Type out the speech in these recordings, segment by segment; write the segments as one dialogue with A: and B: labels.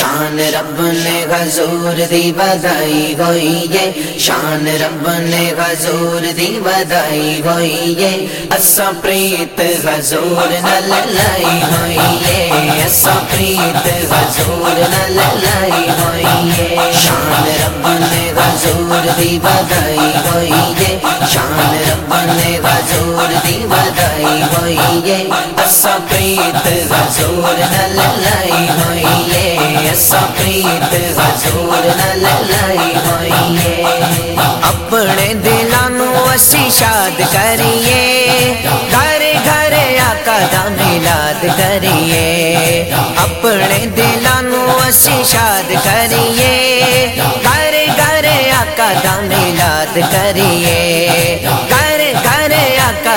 A: شان رب نے غزور دی بدائی ہوئی ہے۔ شان رب نے غزور دی بدائی ہوئی ہے۔ اسا پریت غزور نل لائی ہوئی ہے۔ اسا پریت غزور نل لائی ہوئی ہے۔ شان رب نے غزور دی بدائی ہوئی ہے۔ شان رب نے غزور دی بدائی ہوئی ہے۔ اسا پریت غزور نل لائی ہوئی ہے۔ پریت حضور لائی ہوئی ہے اپنے دلانو اسی شاد کریے گھر گھر آقا دا ملاد کریے اپنے دلانو اسی شاد کریے گھر گھر آقا دا ملاد کریے گھر گھر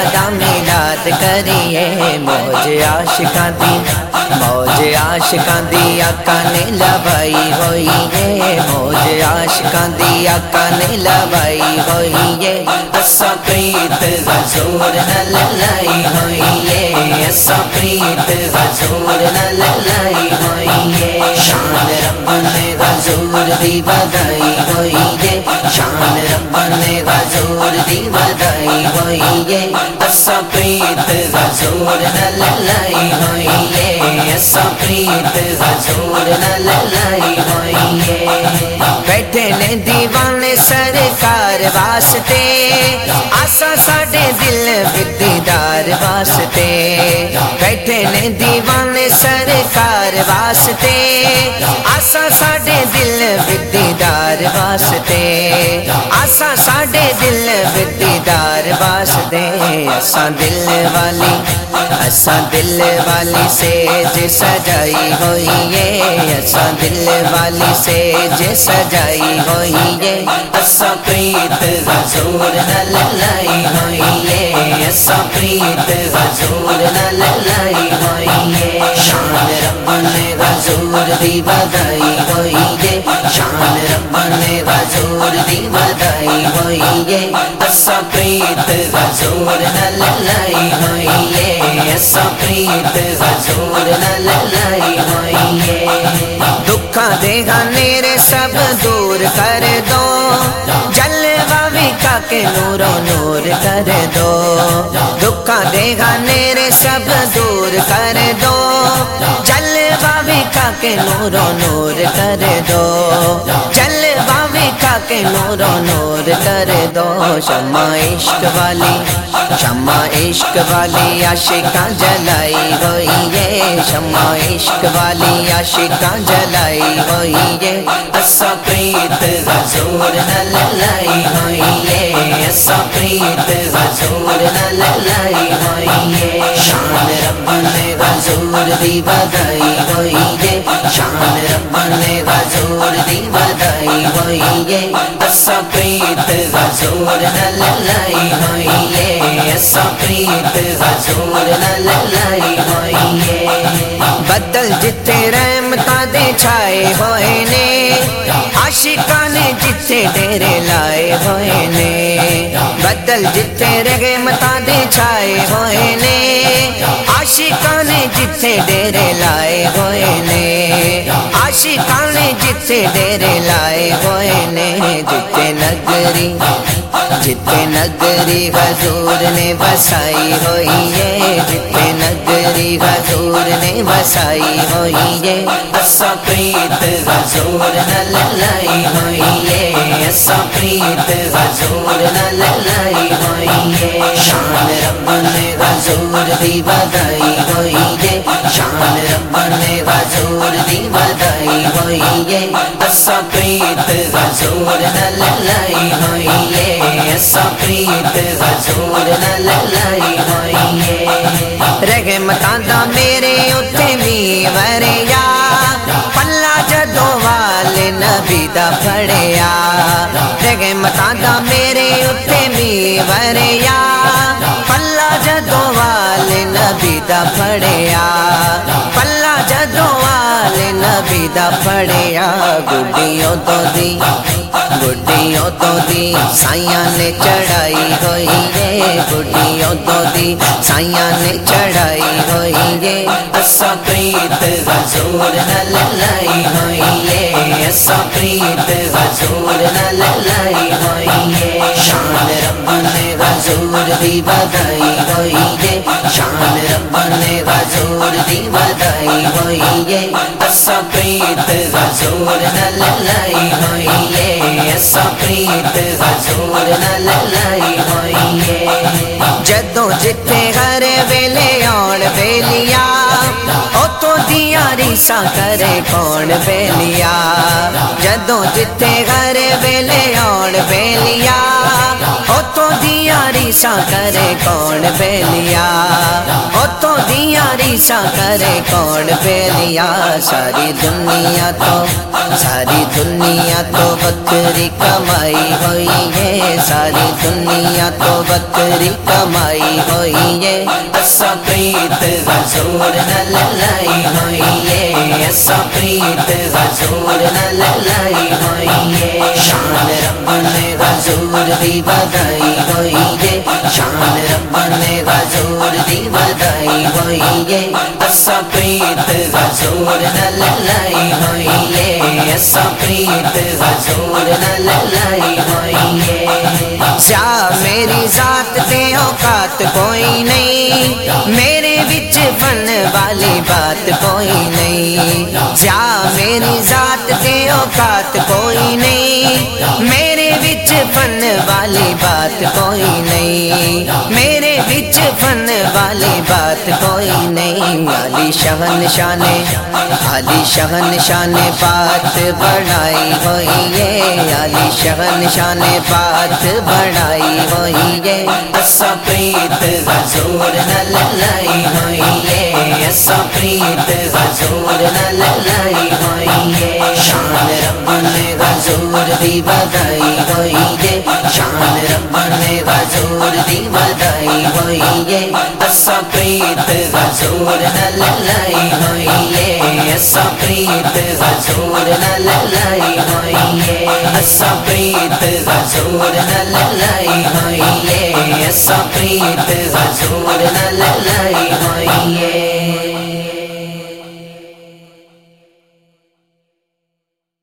A: آقا دا ملاد کریے، موج عاشقاں دی، موج عاشقاں دی آقا نے لبائی ہوئی ہے۔ موج عاشقاں دی آقا نے لبائی ہوئی ہے۔ اسا پریت حضور نل لائی ہوئی ہے۔ اسا پریت حضور نل لائی ہوئی ہے۔ شان رب نے حضور دی بدائی ہوئی ہے۔ شان رب نے حضور دی بدائی ہوئی ہے۔ لائی ہوئی ہے اسا بیٹھے نے دیوانے سرکار واسطے آسا ساڈے دل بدیدار واسطے۔ بیٹھے نے دیوانے سرکار واسطے۔ آسا ساڈے دل بدیدار واسطے۔ آسا ساڈے دل بدیدار واسطے۔ اسا دل والی اسا دل والی سے جے سجائی ہوئی ہے۔ اسا دل والی سے جے سجائی ہوئی ہے۔ اسا پریت حضور نل لائی ہوئی ہے۔ اسا پریت حضور نل لائی ہوئی ہے شان رب نے حضور دی بدائی ہوئی ہے شان رب نے حضور دی بدائی ہوئی ہے اسا پریت حضور نل لائی ہوئی ہے اسا پریت حضور نل لائی ہوئی ہے دکھا دے گا میرے سب دور کر دو۔ کے نور و نور کر دو۔ دکھا دے گا میرے سب دور کر دو۔ جلوہ وکا کے نور و نور کر دو۔ جلوہ وکا کے نور و نور کر دو۔ شمع عشق والی، شمع عشق والی عاشقاں جلائی ہوئی ہے۔ شمع عشق والی عاشقاں جلائی ہوئی ہے۔ اسا پریت حضور نل لائی ہوئی ہے اسا پریت حضور نل لائی ہوئی ہے شان رب نے حضور دی بدائی ہوئی ہے شان رب نے حضور دی بدائی ہوئی ہے اسا پریت حضور نل لائی ہوئی ہے اسا پریت حضور نل لائی ہوئی ہے بدل جتے رحمتاں دے چھائے ہوئے نے عاشقاں نے جتے ڈیرے لائے ہوئے نے۔ بدل جتے رحمتاں دے چھائے ہوئے نے۔ عاشقاں نے جتے ڈیرے لائے ہوئے نے۔ عاشقاں نے جتے ڈیرے لائے ہوئے نے۔ جتے نگری جتے نگری حضور نے بسائی ہوئی ہے۔ جتے نگری حضور نے بسائی ہوئی ہے۔ اسا پریت حضور نل لائی ہوئی ہے۔ اسا پریت حضور نل لائی ہوئی ہے۔ شان رب نے حضور دی بدائی ہوئی ہے۔ شان رب نے حضور دی بدائی ہوئی ہے۔ اسا پریت حضور نل لائی ہوئی ہے۔ اسا پریت حضور نل لائی ہوئی رحمتاں دا میرے اوتے بھی وریا۔ پلا جدو والے نبی دا پھڑیا رحمتاں دا میرے اوتے بھی وریا۔ پلا جدو والے نبی دا پھڑیا پلا جدو والے نبی دا پڑیا۔ گڈیوں تو دی۔ گڈیوں تو دی سائیاں نے چڑھائی ہوئی ہے گڈیوں تو دی سائیاں نے چڑھائی ہوئی ہے اسا پریت حضور نل لائی ہوئی ہے اسا پریت حضور نل لائی ہوئی ہے شان رب نے حضور دی بدائی ہوئی ہے شان رب نے حضور دی بدائی ہوئی ہے اسا پریت حضور نل لائی ہوئی ہے اسا پریت حضور نل ہوئی ہے جدوں ہر ویلے آن بیلیا اتوں دیا ریسا کرے کون بیلیا جدوں جتھے ہر ویلے آن بیلیا اتوں دیا ریسا کرے کون بیلیا اتوں دیا ریسا کرے کون بیلیا ساری دنیا تو، ساری دنیا تو بکری کمائی ہوئی ہے۔ ساری دنیا تو بکری کمائی ہوئی ہے۔ اسا پریت حضور نل لائی ہوئی ہے۔ اسا پریت حضور نل لائی ہوئی ہے۔ شان رب نے حضور دی بدائی ہوئی ہے۔ شان رب دی بدائی اسا پریت اسا پریت میری ذات تے اوقات کوئی نہیں میرے وچ فن والی بات کوئی نہیں سیا میری ذات تے اوقات کوئی نہیں میرے وچ فن والی بات کوئی نہیں، میرے فن والی بات کوئی نہیں۔ علی شہن شانے علی شہن شانے بات بڑھائی ہوئی ہے۔ علی شہن شانے بات بڑھائی ہوئی ہے۔ اسا پریت حضور نل لائی ہوئی ہے۔ اسا پریت حضور نل لائی ہوئی ہے۔ شان رب نے حضور دی بدائی ہوئی ہے شان رب نے حضور دی بدائی ہوئی ہے اسا پریت حضور نل لائی ہوئی ہے اسا پریت حضور نل لائی ہوئی ہے اسا پریت حضور نل لائی ہوئی ہے اسا پریت حضور نل لائی ہوئی